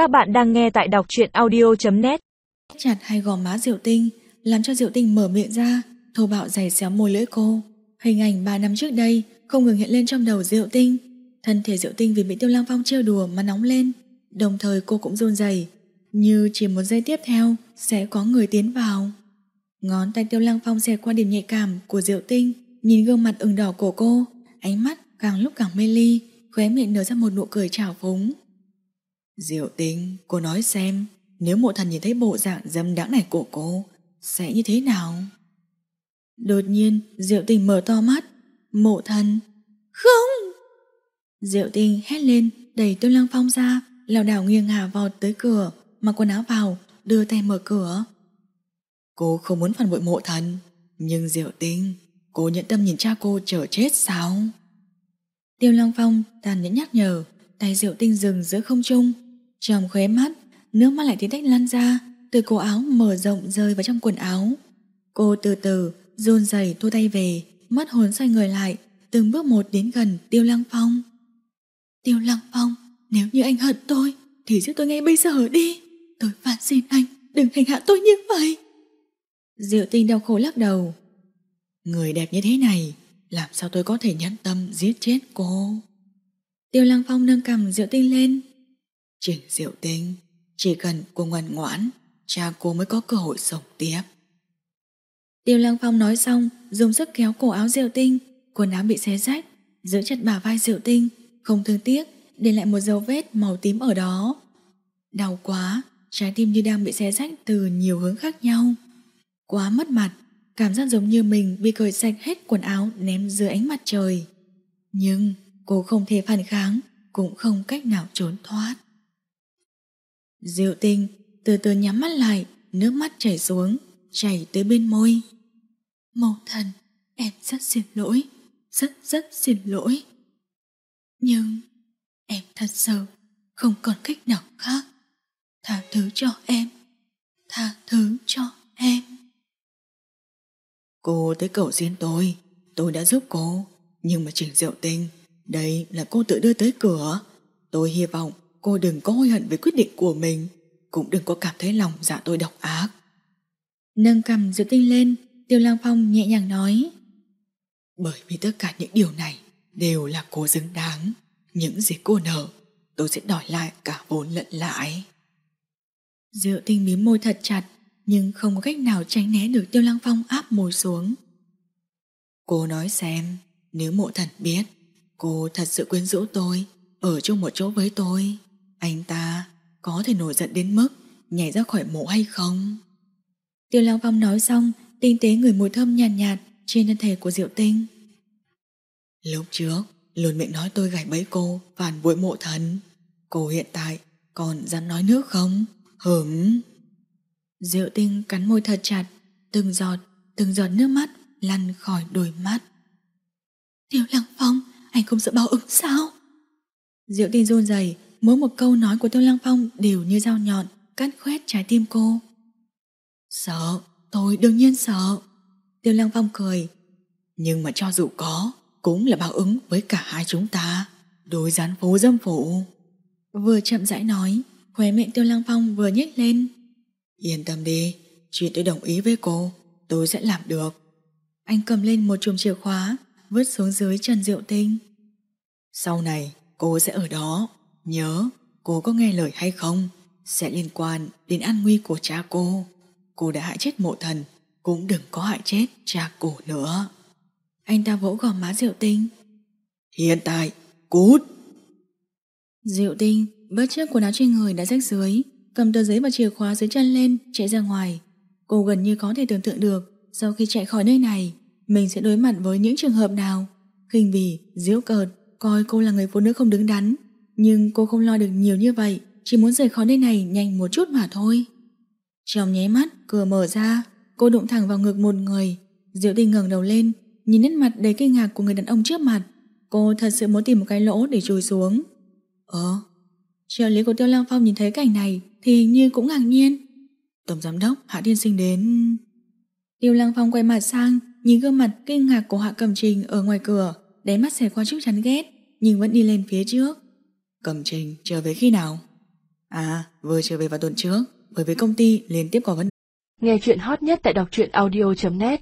Các bạn đang nghe tại đọc truyện audio.net Chặt hai gò má Diệu Tinh Làm cho Diệu Tinh mở miệng ra, Thô bạo giày xéo môi lưỡi cô. Hình ảnh 3 năm trước đây Không ngừng hiện lên trong đầu Diệu Tinh. Thân thể Diệu Tinh vì bị Tiêu lang Phong trêu đùa mà nóng lên, Đồng thời cô cũng run rẩy. Như chỉ một giây tiếp theo, Sẽ có người tiến vào. Ngón tay Tiêu lang Phong xẹt qua điểm nhạy cảm của Diệu Tinh, Nhìn gương mặt ửng đỏ của cô. Ánh mắt càng lúc càng mê ly, Khóe miệng nở ra một nụ cười trào phúng. Diệu Tinh Cô nói xem, Nếu mộ thần nhìn thấy bộ dạng dâm đãng này của cô, Sẽ như thế nào? Đột nhiên, Diệu Tinh mở to mắt. Mộ thần. Không! Diệu Tinh hét lên, Đẩy Tiêu Lăng Phong ra. Lảo đảo nghiêng ngả vọt tới cửa, Mặc quần áo vào, Đưa tay mở cửa. Cô không muốn phản bội mộ thần, Nhưng Diệu Tinh Cô nhận tâm nhìn cha cô chờ chết sao? Tiêu Long Phong tàn nhẫn nhắc nhở, Tay Diệu Tinh dừng giữa không trung. Trong khóe mắt, Nước mắt lại tí tách lan ra, Từ cổ áo mở rộng rơi vào trong quần áo. Cô từ từ run rẩy thu tay về Mất hồn xoay người lại, Từng bước một đến gần Tiêu Lăng Phong. Tiêu Lăng Phong, Nếu như anh hận tôi, Thì giết tôi ngay bây giờ đi. Tôi phản xin anh, Đừng hành hạ tôi như vậy. Diệu tinh đau khổ lắc đầu. Người đẹp như thế này, Làm sao tôi có thể nhẫn tâm giết chết cô? Tiêu Lăng Phong nâng cầm Diệu tinh lên. Trình Diệu tinh, Chỉ cần cô ngoan ngoãn, Cha cô mới có cơ hội sống tiếp. Tiêu Lăng Phong nói xong, Dùng sức kéo cổ áo Diệu tinh. Quần áo bị xé rách, Giữ chặt bả vai Diệu tinh, Không thương tiếc, Để lại một dấu vết màu tím ở đó. Đau quá, Trái tim như đang bị xé rách từ nhiều hướng khác nhau. Quá mất mặt, Cảm giác giống như mình bị cởi sạch hết quần áo ném dưới ánh mặt trời. Nhưng cô không thể phản kháng, Cũng không cách nào trốn thoát. Diệu tinh từ từ nhắm mắt lại, Nước mắt chảy xuống, Chảy tới bên môi. Mẫu thần, Em rất xin lỗi, Rất rất xin lỗi. Nhưng Em thật sự Không còn cách nào khác. Tha thứ cho em, Tha thứ cho em. Cô tới cầu xin tôi Tôi đã giúp cô. Nhưng mà Trình Diệu Tinh Đây là cô tự đưa tới cửa. Tôi hy vọng cô đừng có hối hận về quyết định của mình Cũng đừng có cảm thấy lòng dạ tôi độc ác. Nâng cầm Diệu Tinh lên Tiêu Lang Phong nhẹ nhàng nói. Bởi vì tất cả những điều này Đều là cô xứng đáng. Những gì cô nợ Tôi sẽ đòi lại cả vốn lẫn lãi. Diệu Tinh mím môi thật chặt nhưng không có cách nào tránh né được Tiêu Lăng Phong áp môi xuống. Cô nói xem, nếu mộ thần biết, cô thật sự quyến rũ tôi, ở chung một chỗ với tôi, anh ta có thể nổi giận đến mức nhảy ra khỏi mộ hay không? Tiêu Lăng Phong nói xong, tinh tế người mùi thơm nhàn nhạt, nhạt trên thân thể của Diệu Tinh. Lúc trước, luôn miệng nói tôi gảy bẫy cô phản bội mộ thần. Cô hiện tại còn dám nói nước không? Hửm! Diệu tinh cắn môi thật chặt Từng giọt, từng giọt nước mắt Lăn khỏi đôi mắt Tiêu Lăng Phong Anh không sợ báo ứng sao Diệu tinh run rẩy Mỗi một câu nói của Tiêu Lăng Phong Đều như dao nhọn Cắt khoét trái tim cô Sợ, tôi đương nhiên sợ Tiêu Lăng Phong cười Nhưng mà cho dù có Cũng là báo ứng với cả hai chúng ta Đối gián phố dâm phụ Vừa chậm rãi nói Khóe miệng Tiêu Lăng Phong vừa nhếch lên Yên tâm đi, chuyện tôi đồng ý với cô, tôi sẽ làm được. Anh cầm lên một chùm chìa khóa, vứt xuống dưới Trần Diệu Tinh. Sau này, cô sẽ ở đó. Nhớ, cô có nghe lời hay không, sẽ liên quan đến an nguy của cha cô. Cô đã hại chết mộ thần, cũng đừng có hại chết cha cô nữa. Anh ta vỗ gò má Diệu Tinh. Hiện tại, cút! Diệu Tinh bất chấp quần áo trên người đã rách dưới, cầm tờ giấy và chìa khóa dưới chân lên, chạy ra ngoài. Cô gần như có thể tưởng tượng được, sau khi chạy khỏi nơi này, mình sẽ đối mặt với những trường hợp nào. khinh bỉ, diễu cợt, coi cô là người phụ nữ không đứng đắn. Nhưng cô không lo được nhiều như vậy, chỉ muốn rời khỏi nơi này nhanh một chút mà thôi. Trong nháy mắt, cửa mở ra, cô đụng thẳng vào ngực một người. Diệu tinh ngẩng đầu lên, nhìn nét mặt đầy kinh ngạc của người đàn ông trước mặt. Cô thật sự muốn tìm một cái lỗ để chui xuống. Ờ, trợ lý của Tiêu Lang Phong nhìn thấy cảnh này thì hình như cũng ngạc nhiên. Tổng giám đốc Hạ Tiên Sinh đến... Tiêu Lăng Phong quay mặt sang, nhìn gương mặt kinh ngạc của Hạ Cầm Trình ở ngoài cửa, đáy mắt xẹt qua chút chán ghét, nhưng vẫn đi lên phía trước. Cầm Trình trở về khi nào? À, vừa trở về vào tuần trước, bởi vì công ty liên tiếp có vấn Nghe chuyện hot nhất tại đọc truyện audio.net